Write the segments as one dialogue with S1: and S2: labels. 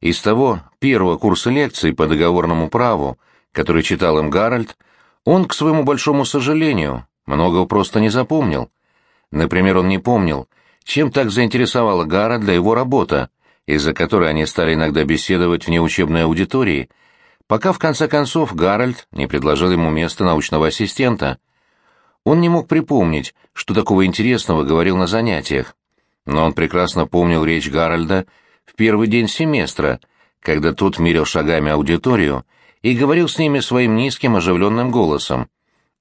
S1: Из того первого курса лекций по договорному праву, который читал им Гарольд, он, к своему большому сожалению, многого просто не запомнил. Например, он не помнил, чем так заинтересовала Гарольда его работа, из-за которой они стали иногда беседовать вне учебной аудитории, пока в конце концов Гарольд не предложил ему место научного ассистента. Он не мог припомнить, что такого интересного говорил на занятиях, но он прекрасно помнил речь Гарольда в первый день семестра, когда тот мерил шагами аудиторию и говорил с ними своим низким оживленным голосом.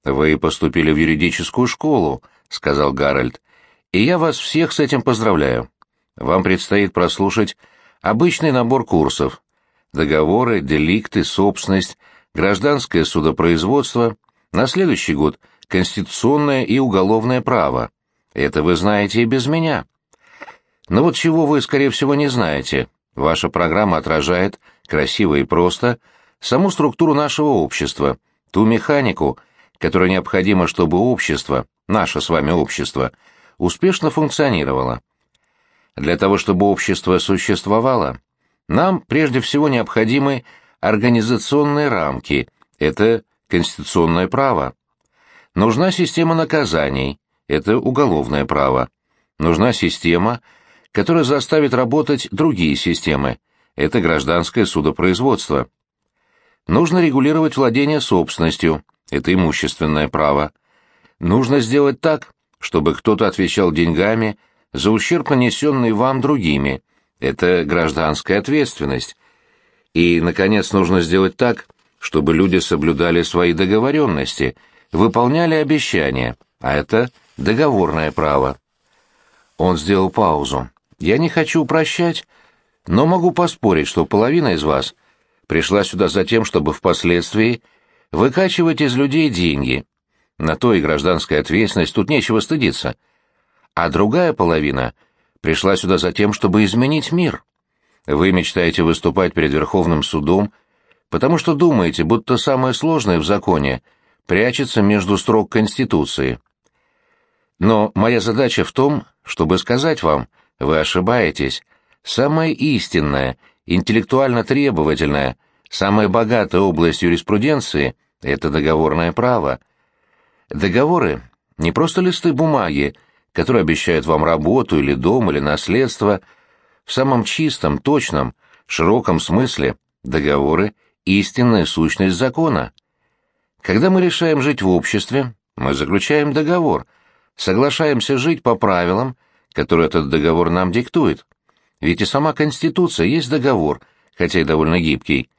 S1: «Вы поступили в юридическую школу», — сказал Гарольд, — «и я вас всех с этим поздравляю. Вам предстоит прослушать обычный набор курсов. Договоры, деликты, собственность, гражданское судопроизводство, на следующий год — конституционное и уголовное право. Это вы знаете и без меня». Но вот чего вы, скорее всего, не знаете. Ваша программа отражает, красиво и просто, саму структуру нашего общества, ту механику, которая необходима, чтобы общество, наше с вами общество, успешно функционировало. Для того, чтобы общество существовало, нам прежде всего необходимы организационные рамки, это конституционное право. Нужна система наказаний, это уголовное право. Нужна система, которая заставит работать другие системы. Это гражданское судопроизводство. Нужно регулировать владение собственностью. Это имущественное право. Нужно сделать так, чтобы кто-то отвечал деньгами за ущерб, нанесенный вам другими. Это гражданская ответственность. И, наконец, нужно сделать так, чтобы люди соблюдали свои договоренности, выполняли обещания, а это договорное право. Он сделал паузу. Я не хочу упрощать, но могу поспорить, что половина из вас пришла сюда за тем, чтобы впоследствии выкачивать из людей деньги. На то и гражданская ответственность, тут нечего стыдиться. А другая половина пришла сюда за тем, чтобы изменить мир. Вы мечтаете выступать перед Верховным судом, потому что думаете, будто самое сложное в законе прячется между строк Конституции. Но моя задача в том, чтобы сказать вам — вы ошибаетесь. Самая истинная, интеллектуально требовательная, самая богатая область юриспруденции — это договорное право. Договоры — не просто листы бумаги, которые обещают вам работу или дом или наследство. В самом чистом, точном, широком смысле договоры — истинная сущность закона. Когда мы решаем жить в обществе, мы заключаем договор, соглашаемся жить по правилам, который этот договор нам диктует. Ведь и сама Конституция есть договор, хотя и довольно гибкий.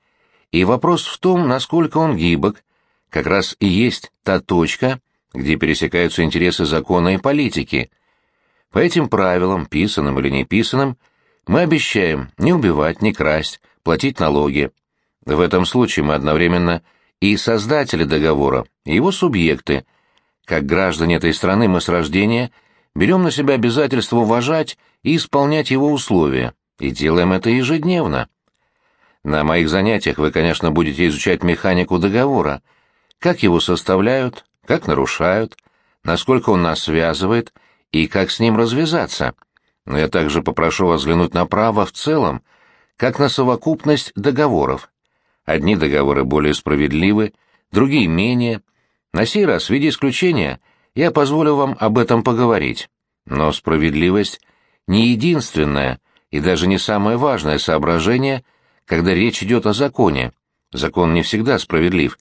S1: И вопрос в том, насколько он гибок, как раз и есть та точка, где пересекаются интересы закона и политики. По этим правилам, писанным или не писанным, мы обещаем не убивать, не красть, платить налоги. В этом случае мы одновременно и создатели договора, и его субъекты. Как граждане этой страны мы с рождения – берем на себя обязательство уважать и исполнять его условия, и делаем это ежедневно. На моих занятиях вы, конечно, будете изучать механику договора, как его составляют, как нарушают, насколько он нас связывает и как с ним развязаться. Но я также попрошу вас взглянуть на право в целом, как на совокупность договоров. Одни договоры более справедливы, другие менее. На сей раз, в виде исключения, я позволю вам об этом поговорить. Но справедливость не единственное и даже не самое важное соображение, когда речь идет о законе. Закон не всегда справедлив.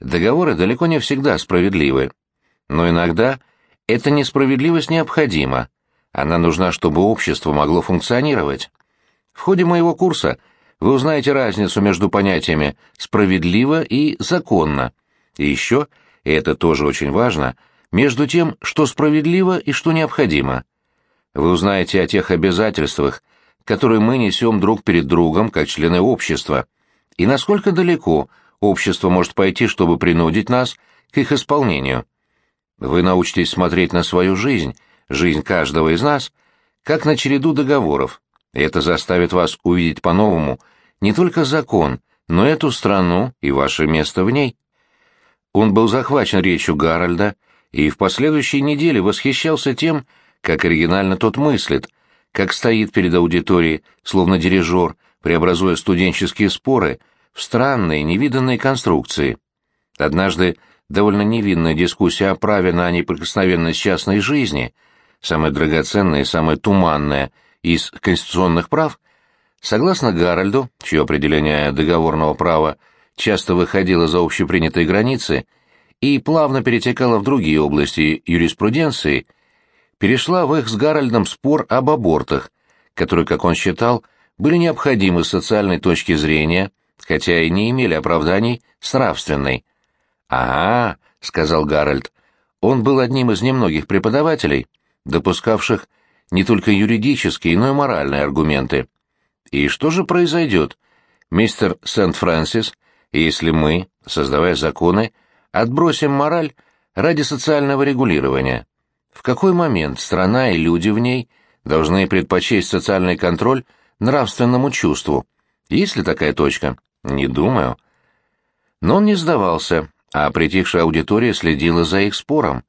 S1: Договоры далеко не всегда справедливы. Но иногда эта несправедливость необходима. Она нужна, чтобы общество могло функционировать. В ходе моего курса вы узнаете разницу между понятиями «справедливо» и «законно». И еще, и это тоже очень важно – между тем, что справедливо и что необходимо. Вы узнаете о тех обязательствах, которые мы несем друг перед другом, как члены общества, и насколько далеко общество может пойти, чтобы принудить нас к их исполнению. Вы научитесь смотреть на свою жизнь, жизнь каждого из нас, как на череду договоров, и это заставит вас увидеть по-новому не только закон, но эту страну и ваше место в ней. Он был захвачен речью Гарольда, и в последующие недели восхищался тем, как оригинально тот мыслит, как стоит перед аудиторией, словно дирижер, преобразуя студенческие споры в странные, невиданные конструкции. Однажды довольно невинная дискуссия о праве на неприкосновенность частной жизни, самая драгоценная и самая туманная из конституционных прав, согласно Гарольду, чье определение договорного права часто выходило за общепринятые границы и плавно перетекало в другие области юриспруденции, перешла в их с Гарольдом спор об абортах, которые, как он считал, были необходимы с социальной точки зрения, хотя и не имели оправданий с нравственной. «Ага», — сказал Гарольд, — он был одним из немногих преподавателей, допускавших не только юридические, но и моральные аргументы. И что же произойдет, мистер Сент-Фрэнсис, если мы, создавая законы, отбросим мораль ради социального регулирования? В какой момент страна и люди в ней должны предпочесть социальный контроль нравственному чувству? Есть ли такая точка? Не думаю. Но он не сдавался, а притихшая аудитория следила за их спором.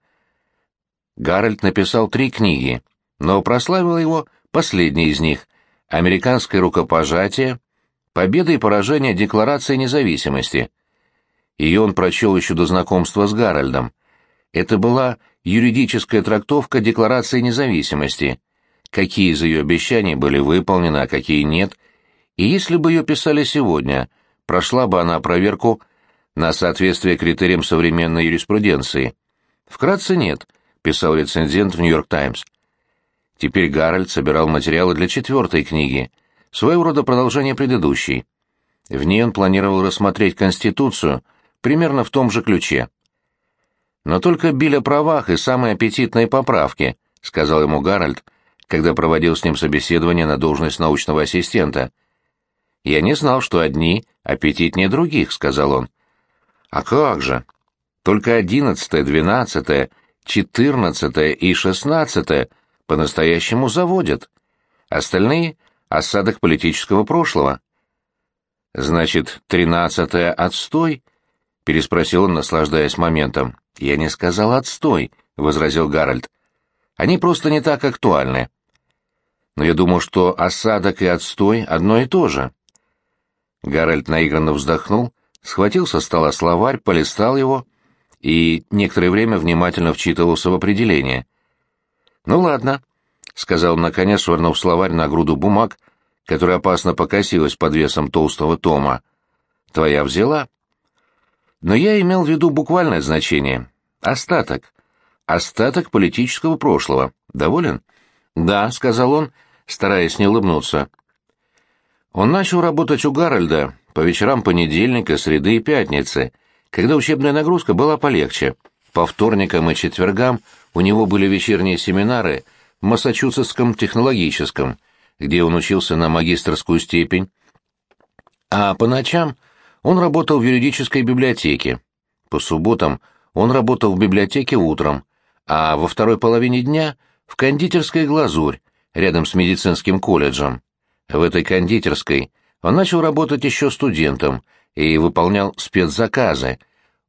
S1: Гарольд написал три книги, но прославил его последний из них «Американское рукопожатие», «Победа и поражение Декларации независимости». Ее он прочел еще до знакомства с Гарольдом. Это была юридическая трактовка Декларации независимости, какие из ее обещаний были выполнены, а какие нет, и если бы ее писали сегодня, прошла бы она проверку на соответствие критериям современной юриспруденции. Вкратце нет, писал рецензент в «Нью-Йорк Таймс». Теперь Гарольд собирал материалы для четвертой книги, своего рода продолжение предыдущей. В ней он планировал рассмотреть Конституцию примерно в том же ключе. «Но только билль о правах и самые аппетитные поправки», — сказал ему Гарольд, когда проводил с ним собеседование на должность научного ассистента. «Я не знал, что одни аппетитнее других», — сказал он. А как же? Только одиннадцатое, двенадцатое, четырнадцатое и шестнадцатое по-настоящему заводят. Остальные — осадок политического прошлого. «Значит, тринадцатое — отстой?» — переспросил он, наслаждаясь моментом. «Я не сказал отстой», — возразил Гарольд. «Они просто не так актуальны». «Но я думаю, что осадок и отстой — одно и то же». Гарольд наигранно вздохнул схватил со стола словарь, полистал его и некоторое время внимательно вчитывался в определение. «Ну ладно», — сказал он наконец, швырнув словарь на груду бумаг, которая опасно покосилась под весом толстого тома. «Твоя взяла?» Но я имел в виду буквальное значение. Остаток. Остаток политического прошлого. Доволен? «Да», — сказал он, стараясь не улыбнуться. Он начал работать у Гарольда по вечерам понедельника, среды и пятницы, когда учебная нагрузка была полегче. По вторникам и четвергам у него были вечерние семинары в Массачусетском технологическом, где он учился на магистрскую степень, а по ночам он работал в юридической библиотеке. По субботам он работал в библиотеке утром, а во второй половине дня — в кондитерской «Глазурь» рядом с медицинским колледжем. В этой кондитерской он начал работать еще студентом и выполнял спецзаказы,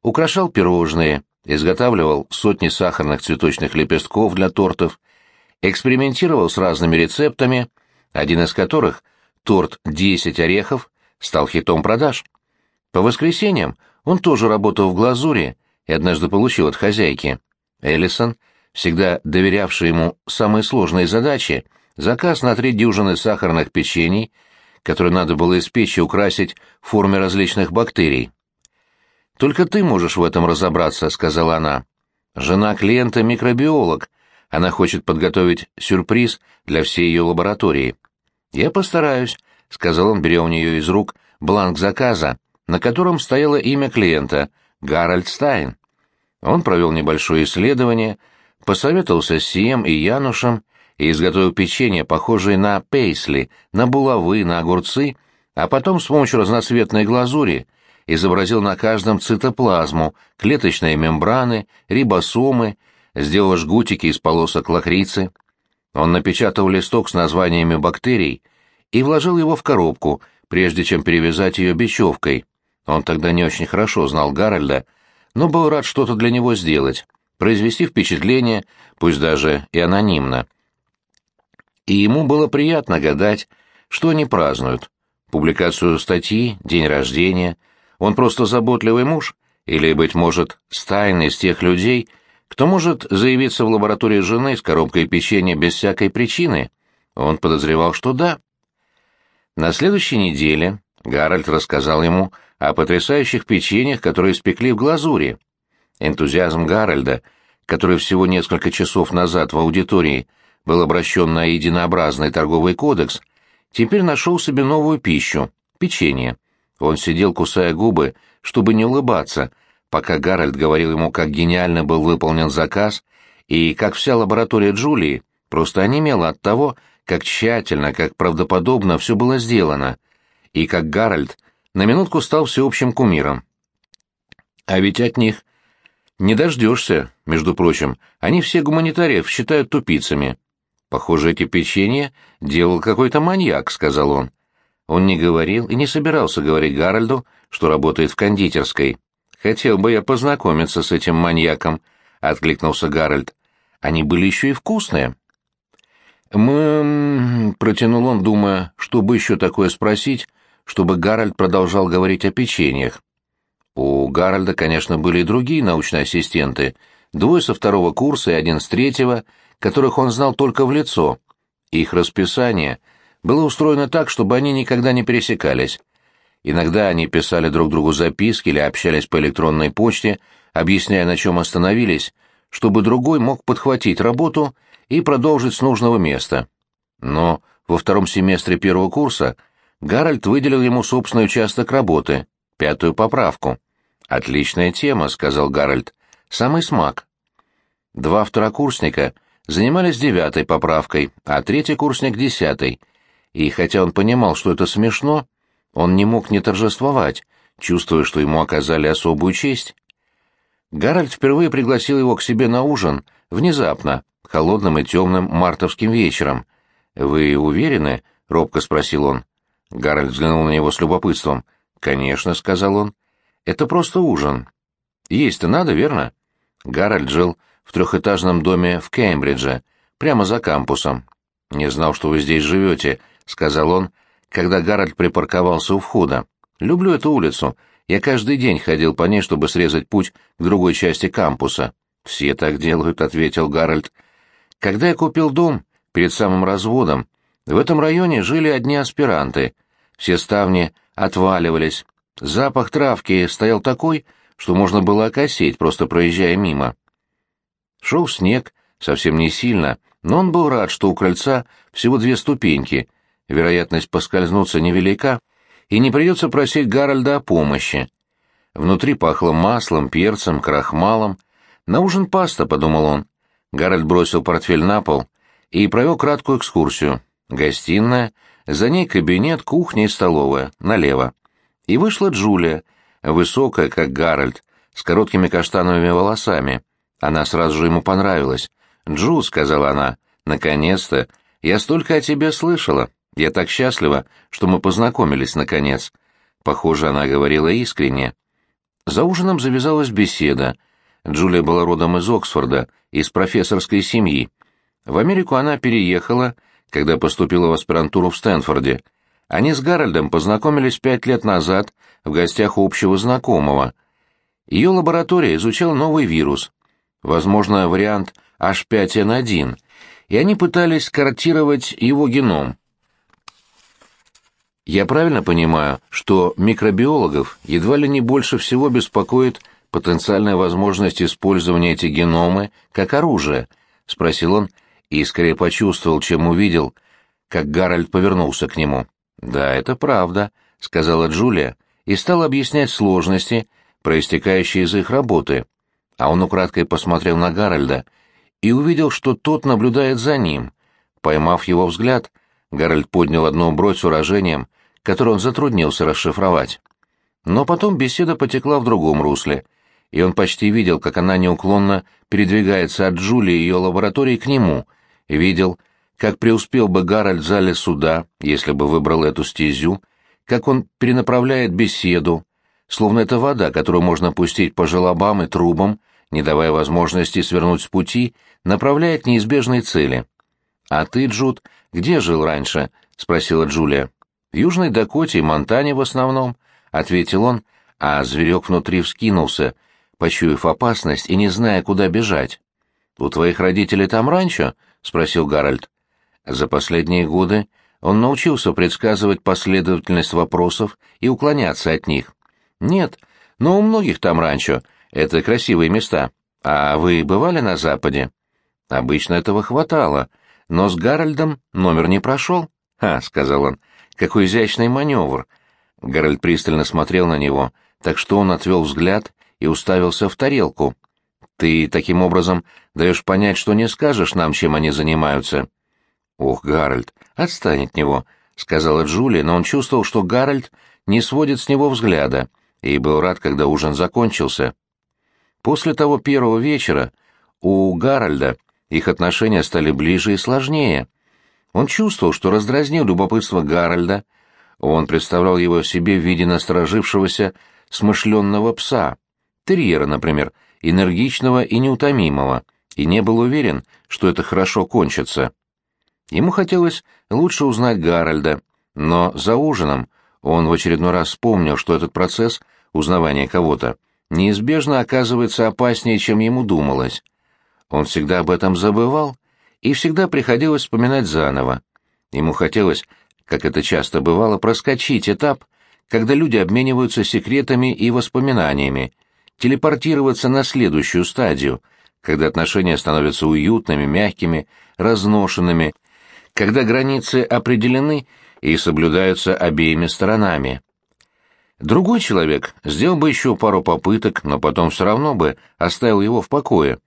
S1: украшал пирожные, изготавливал сотни сахарных цветочных лепестков для тортов, экспериментировал с разными рецептами, один из которых, торт «10 орехов», стал хитом продаж. По воскресеньям он тоже работал в глазури и однажды получил от хозяйки. Эллисон, всегда доверявший ему самые сложные задачи, заказ на три дюжины сахарных печений — которую надо было испечь и украсить в форме различных бактерий. «Только ты можешь в этом разобраться», — сказала она. «Жена клиента — микробиолог. Она хочет подготовить сюрприз для всей ее лаборатории». «Я постараюсь», — сказал он, беря у нее из рук бланк заказа, на котором стояло имя клиента — Гарольд Стайн. Он провел небольшое исследование, посоветовался с Сием и Янушем и изготовил печенье, похожее на пейсли, на булавы, на огурцы, а потом с помощью разноцветной глазури изобразил на каждом цитоплазму, клеточные мембраны, рибосомы, сделал жгутики из полосок лакрицы. Он напечатал листок с названиями бактерий и вложил его в коробку, прежде чем перевязать ее бечевкой. Он тогда не очень хорошо знал Гарольда, но был рад что-то для него сделать, произвести впечатление, пусть даже и анонимно и ему было приятно гадать, что они празднуют. Публикацию статьи, день рождения? Он просто заботливый муж? Или, быть может, стайный из тех людей, кто может заявиться в лаборатории жены с коробкой печенья без всякой причины? Он подозревал, что да. На следующей неделе Гарольд рассказал ему о потрясающих печеньях, которые испекли в глазури. Энтузиазм Гарольда, который всего несколько часов назад в аудитории был обращен на единообразный торговый кодекс, теперь нашел себе новую пищу — печенье. Он сидел, кусая губы, чтобы не улыбаться, пока Гарольд говорил ему, как гениально был выполнен заказ, и как вся лаборатория Джулии просто онемела от того, как тщательно, как правдоподобно все было сделано, и как Гарольд на минутку стал всеобщим кумиром. А ведь от них не дождешься, между прочим, они все гуманитариев считают тупицами. Похоже, эти печенья делал какой-то маньяк, сказал он. Он не говорил и не собирался говорить Гарольду, что работает в кондитерской. Хотел бы я познакомиться с этим маньяком, откликнулся Гарольд. Они были еще и вкусные. «Мы...» — протянул он, думая, что бы еще такое спросить, чтобы Гарольд продолжал говорить о печеньях. У Гарольда, конечно, были и другие научные ассистенты, двое со второго курса и один с третьего, которых он знал только в лицо. Их расписание было устроено так, чтобы они никогда не пересекались. Иногда они писали друг другу записки или общались по электронной почте, объясняя, на чем остановились, чтобы другой мог подхватить работу и продолжить с нужного места. Но во втором семестре первого курса Гарольд выделил ему собственный участок работы, пятую поправку. «Отличная тема», — сказал Гарольд. «Самый смак». Два второкурсника занимались девятой поправкой, а третьекурсник — десятой. И хотя он понимал, что это смешно, он не мог не торжествовать, чувствуя, что ему оказали особую честь. Гарольд впервые пригласил его к себе на ужин, внезапно, холодным и темным мартовским вечером. «Вы уверены?» — робко спросил он. Гарольд взглянул на него с любопытством. «Конечно», — сказал он. «Это просто ужин. Есть-то надо, верно?» Гарольд жил в трехэтажном доме в Кембридже, прямо за кампусом. «Не знал, что вы здесь живете», — сказал он, когда Гарольд припарковался у входа. «Люблю эту улицу. Я каждый день ходил по ней, чтобы срезать путь к другой части кампуса». «Все так делают», — ответил Гарольд. «Когда я купил дом, перед самым разводом, в этом районе жили одни аспиранты. Все ставни отваливались. Запах травки стоял такой, что можно было окосеть, просто проезжая мимо. Шел снег, совсем не сильно, но он был рад, что у крыльца всего две ступеньки, вероятность поскользнуться невелика, и не придется просить Гарольда о помощи. Внутри пахло маслом, перцем, крахмалом. «На ужин паста», — подумал он. Гарольд бросил портфель на пол и провел краткую экскурсию. Гостиная, за ней кабинет, кухня и столовая, налево. И вышла Джулия, высокая, как Гарольд, с короткими каштановыми волосами. Она сразу же ему понравилась. «Джу», — сказала она, — «наконец-то! Я столько о тебе слышала. Я так счастлива, что мы познакомились, наконец». Похоже, она говорила искренне. За ужином завязалась беседа. Джулия была родом из Оксфорда, из профессорской семьи. В Америку она переехала, когда поступила в аспирантуру в Стэнфорде. Они с Гарольдом познакомились пять лет назад в гостях у общего знакомого. Ее лаборатория изучала новый вирус, возможно, вариант H5N1, и они пытались картировать его геном. Я правильно понимаю, что микробиологов едва ли не больше всего беспокоит потенциальная возможность использования этих геномы как оружие? — спросил он, и скорее почувствовал, чем увидел, как Гарольд повернулся к нему. «Да, это правда», — сказала Джулия, и стала объяснять сложности, проистекающие из их работы. А он украдкой посмотрел на Гарольда и увидел, что тот наблюдает за ним. Поймав его взгляд, Гарольд поднял одну бровь с выражением, которое он затруднился расшифровать. Но потом беседа потекла в другом русле, и он почти видел, как она неуклонно передвигается от Джулии и ее лаборатории к нему — видел, как преуспел бы Гарольд в зале суда, если бы выбрал эту стезю, как он перенаправляет беседу, словно это вода, которую можно пустить по желобам и трубам, не давая возможности свернуть с пути, направляя к неизбежной цели. «А ты, Джуд, где жил раньше?» — спросила Джулия. В Южной Дакоте и Монтане в основном, — ответил он, а зверек внутри вскинулся, почуяв опасность и не зная, куда бежать. «У твоих родителей там ранчо?» — спросил Гарольд. За последние годы он научился предсказывать последовательность вопросов и уклоняться от них. «Нет, но у многих там ранчо. Это красивые места. А вы бывали на Западе?» Обычно этого хватало, но с Гарольдом номер не прошел. «Ха», — сказал он, — «какой изящный маневр». Гарольд пристально смотрел на него, так что он отвел взгляд и уставился в тарелку. «Ты таким образом даешь понять, что не скажешь нам, чем они занимаются». «Ох, Гарольд, отстань от него», — сказала Джулия, но он чувствовал, что Гарольд не сводит с него взгляда, и был рад, когда ужин закончился. После того первого вечера у Гарольда их отношения стали ближе и сложнее. Он чувствовал, что раздразнил любопытство Гарольда, он представлял его себе в виде насторожившегося, смышленного пса, терьера, например, энергичного и неутомимого, и не был уверен, что это хорошо кончится. Ему хотелось лучше узнать Гарольда, но за ужином он в очередной раз вспомнил, что этот процесс узнавания кого-то неизбежно оказывается опаснее, чем ему думалось. Он всегда об этом забывал, и всегда приходилось вспоминать заново. Ему хотелось, как это часто бывало, проскочить этап, когда люди обмениваются секретами и воспоминаниями, телепортироваться на следующую стадию, когда отношения становятся уютными, мягкими, разношенными, когда границы определены и соблюдаются обеими сторонами. Другой человек сделал бы еще пару попыток, но потом все равно бы оставил его в покое.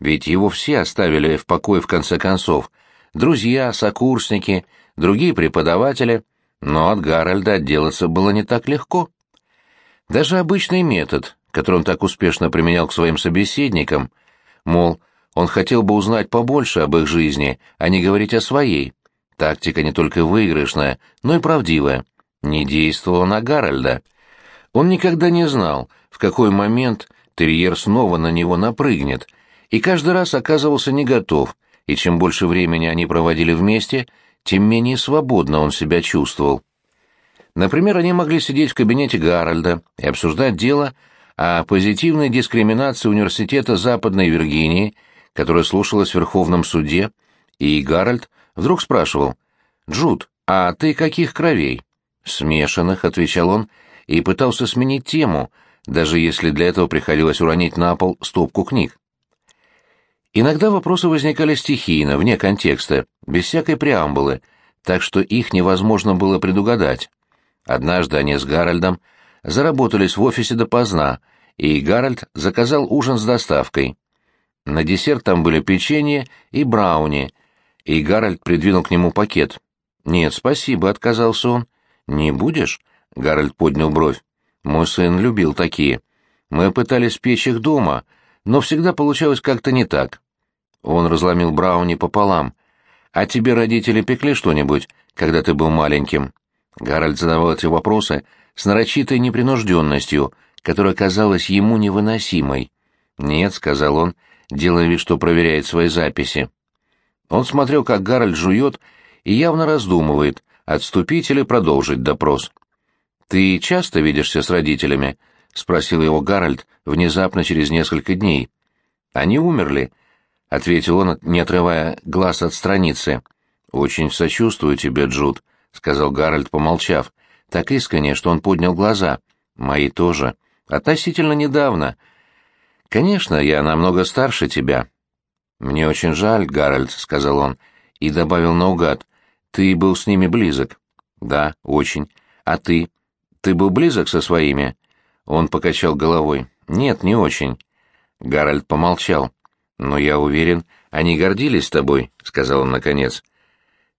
S1: Ведь его все оставили в покое в конце концов. Друзья, сокурсники, другие преподаватели. Но от Гарольда отделаться было не так легко. Даже обычный метод, который он так успешно применял к своим собеседникам, мол, он хотел бы узнать побольше об их жизни, а не говорить о своей. Тактика не только выигрышная, но и правдивая. Не действовала на Гарольда. Он никогда не знал, в какой момент терьер снова на него напрыгнет, и каждый раз оказывался не готов, и чем больше времени они проводили вместе, тем менее свободно он себя чувствовал. Например, они могли сидеть в кабинете Гарольда и обсуждать дело о позитивной дискриминации университета Западной Виргинии которая слушалась в Верховном суде, и Гарольд вдруг спрашивал, «Джуд, а ты каких кровей?» «Смешанных», — отвечал он, и пытался сменить тему, даже если для этого приходилось уронить на пол стопку книг. Иногда вопросы возникали стихийно, вне контекста, без всякой преамбулы, так что их невозможно было предугадать. Однажды они с Гарольдом заработались в офисе допоздна, и Гарольд заказал ужин с доставкой. На десерт там были печенье и брауни, и Гарольд придвинул к нему пакет. «Нет, спасибо», — отказался он. «Не будешь?» — Гарольд поднял бровь. «Мой сын любил такие. Мы пытались печь их дома, но всегда получалось как-то не так». Он разломил брауни пополам. «А тебе родители пекли что-нибудь, когда ты был маленьким?» Гарольд задавал эти вопросы с нарочитой непринужденностью, которая казалась ему невыносимой. «Нет», — сказал он, делая вид, что проверяет свои записи. Он смотрел, как Гарольд жует, и явно раздумывает, отступить или продолжить допрос. «Ты часто видишься с родителями?» — спросил его Гарольд внезапно через несколько дней. «Они умерли», — ответил он, не отрывая глаз от страницы. «Очень сочувствую тебе, Джуд», — сказал Гарольд, помолчав. Так искренне, что он поднял глаза. «Мои тоже. Относительно недавно. «Конечно, я намного старше тебя». «Мне очень жаль, Гарольд», — сказал он, и добавил наугад. «Ты был с ними близок». «Да, очень. А ты? Ты был близок со своими?» Он покачал головой. «Нет, не очень». Гарольд помолчал. «Но я уверен, они гордились тобой», — сказал он наконец.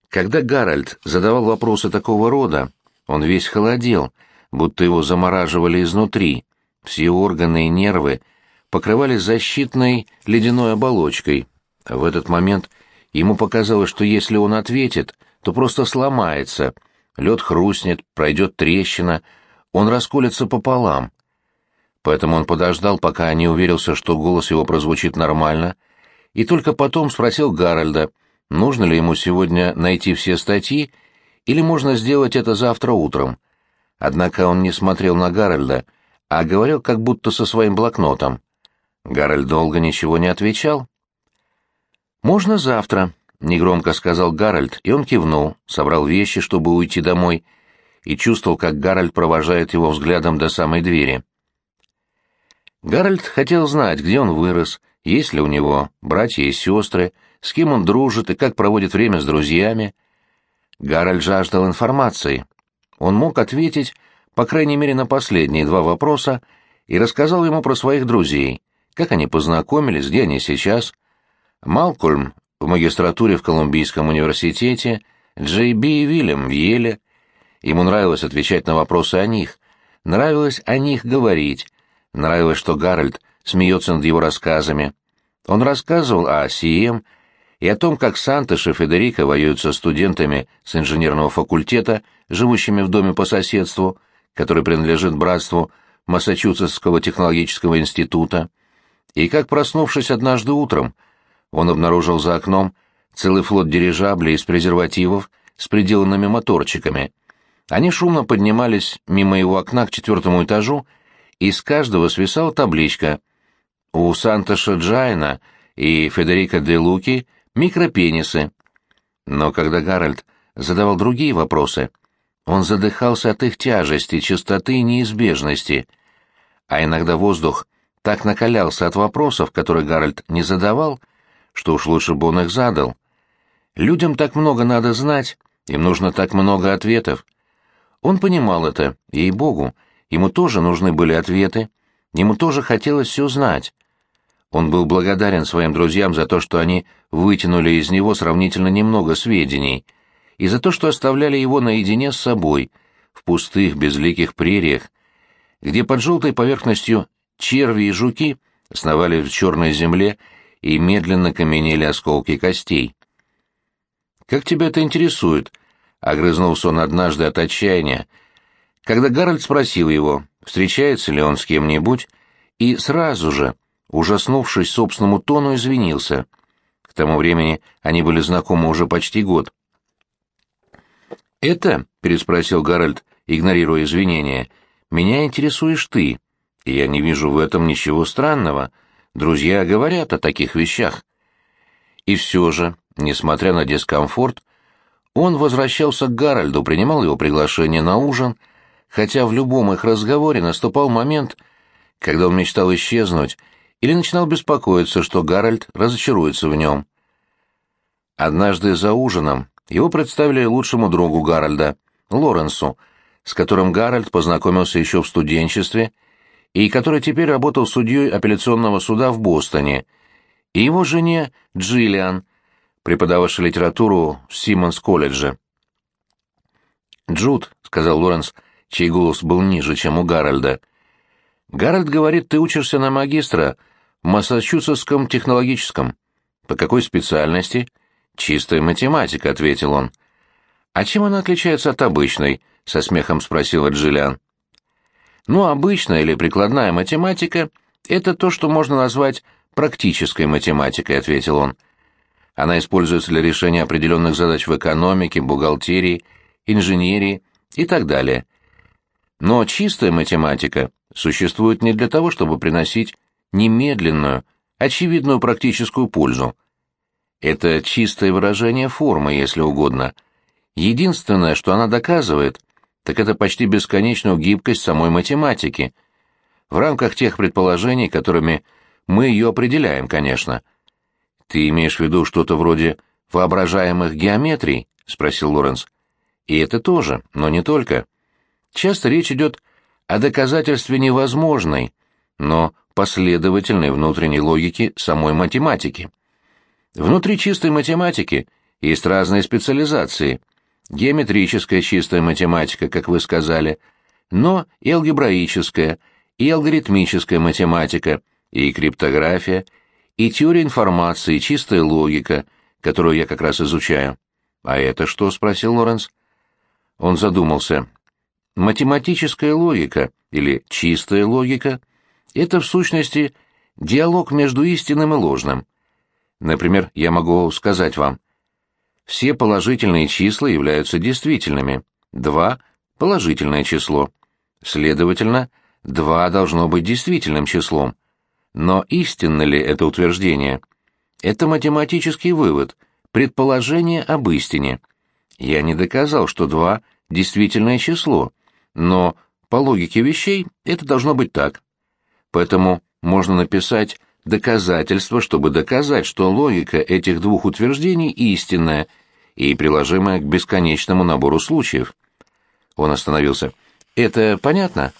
S1: Когда Гарольд задавал вопросы такого рода, он весь холодел, будто его замораживали изнутри. Все органы и нервы покрывались защитной ледяной оболочкой. В этот момент ему показалось, что если он ответит, то просто сломается, лед хрустнет, пройдет трещина, он расколется пополам. Поэтому он подождал, пока не уверился, что голос его прозвучит нормально, и только потом спросил Гарольда, нужно ли ему сегодня найти все статьи или можно сделать это завтра утром. Однако он не смотрел на Гарольда, а говорил как будто со своим блокнотом. Гарольд долго ничего не отвечал. «Можно завтра», — негромко сказал Гарольд, и он кивнул, собрал вещи, чтобы уйти домой, и чувствовал, как Гарольд провожает его взглядом до самой двери. Гарольд хотел знать, где он вырос, есть ли у него братья и сестры, с кем он дружит и как проводит время с друзьями. Гарольд жаждал информации. Он мог ответить, по крайней мере, на последние два вопроса и рассказал ему про своих друзей, как они познакомились, где они сейчас. Малкольм в магистратуре в Колумбийском университете, Джей Би и Вильям в Йеле. Ему нравилось отвечать на вопросы о них, нравилось о них говорить, нравилось, что Гарольд смеется над его рассказами. Он рассказывал о Сием и о том, как Сантош и Федерико воюют со студентами с инженерного факультета, живущими в доме по соседству, который принадлежит братству Массачусетского технологического института, и как, проснувшись однажды утром, он обнаружил за окном целый флот дирижаблей из презервативов с приделанными моторчиками. Они шумно поднимались мимо его окна к четвертому этажу, и с каждого свисала табличка «У Сантоша Джайна и Федерико де Луки микропенисы». Но когда Гарольд задавал другие вопросы — он задыхался от их тяжести, чистоты и неизбежности. А иногда воздух так накалялся от вопросов, которые Гарольд не задавал, что уж лучше бы он их задал. Людям так много надо знать, им нужно так много ответов. Он понимал это, ей-богу, ему тоже нужны были ответы, ему тоже хотелось все знать. Он был благодарен своим друзьям за то, что они вытянули из него сравнительно немного сведений — и за то, что оставляли его наедине с собой, в пустых безликих прериях, где под желтой поверхностью черви и жуки сновали в черной земле и медленно каменели осколки костей. «Как тебя это интересует?» — огрызнулся он однажды от отчаяния, когда Гарольд спросил его, встречается ли он с кем-нибудь, и сразу же, ужаснувшись собственному тону, извинился. К тому времени они были знакомы уже почти год. «Это?» — переспросил Гарольд, игнорируя извинения. «Меня интересуешь ты, и я не вижу в этом ничего странного. Друзья говорят о таких вещах». И все же, несмотря на дискомфорт, он возвращался к Гарольду, принимал его приглашение на ужин, хотя в любом их разговоре наступал момент, когда он мечтал исчезнуть или начинал беспокоиться, что Гарольд разочаруется в нем. Однажды за ужином его представили лучшему другу Гарольда, Лоренсу, с которым Гарольд познакомился еще в студенчестве и который теперь работал судьей апелляционного суда в Бостоне, и его жене Джиллиан, преподававшей литературу в Симмонс-колледже. «Джуд», — сказал Лоренс, чей голос был ниже, чем у Гарольда. «Гарольд говорит, ты учишься на магистра Массачусетском технологическом. По какой специальности?» «Чистая математика», — ответил он. «А чем она отличается от обычной?» — со смехом спросила Джиллиан. «Ну, обычная или прикладная математика — это то, что можно назвать практической математикой», — ответил он. «Она используется для решения определенных задач в экономике, бухгалтерии, инженерии и так далее. Но чистая математика существует не для того, чтобы приносить немедленную, очевидную практическую пользу, это чистое выражение формы, если угодно. Единственное, что она доказывает, так это почти бесконечную гибкость самой математики. В рамках тех предположений, которыми мы ее определяем, конечно. «Ты имеешь в виду что-то вроде воображаемых геометрий?» — спросил Лоренс. «И это тоже, но не только. Часто речь идет о доказательстве невозможной, но последовательной внутренней логики самой математики. Внутри чистой математики есть разные специализации. Геометрическая чистая математика, как вы сказали, но и алгебраическая, и алгоритмическая математика, и криптография, и теория информации, и чистая логика, которую я как раз изучаю. «А это что?» — спросил Лоренс. Он задумался. «Математическая логика, или чистая логика, это, в сущности, диалог между истинным и ложным. Например, я могу сказать вам, все положительные числа являются действительными. 2 – положительное число. Следовательно, 2 должно быть действительным числом. Но истинно ли это утверждение? Это математический вывод, предположение об истине. Я не доказал, что 2 – действительное число, но по логике вещей это должно быть так. Поэтому можно написать доказательство, чтобы доказать, что логика этих двух утверждений истинная и приложимая к бесконечному набору случаев. Он остановился. «Это понятно?»